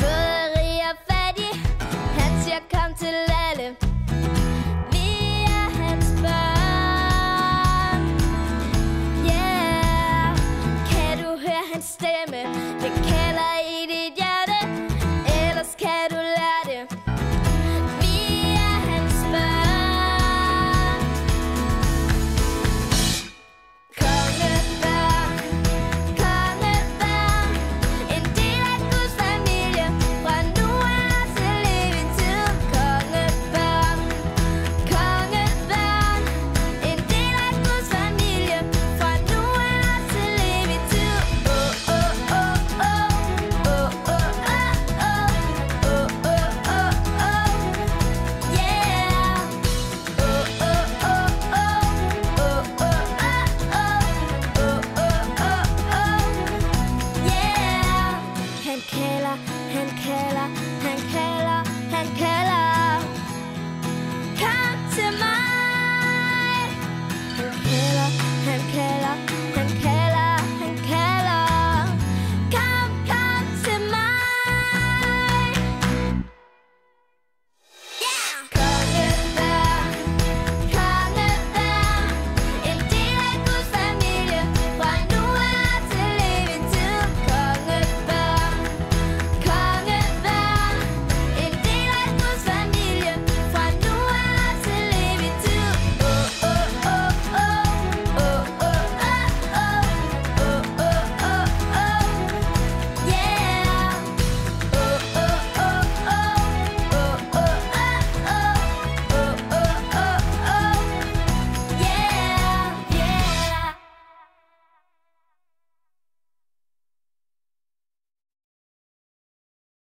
Både rig og fattig, han siger kom til alle. Vi hans børn. Yeah. Kan du høre hans stemme? Det kan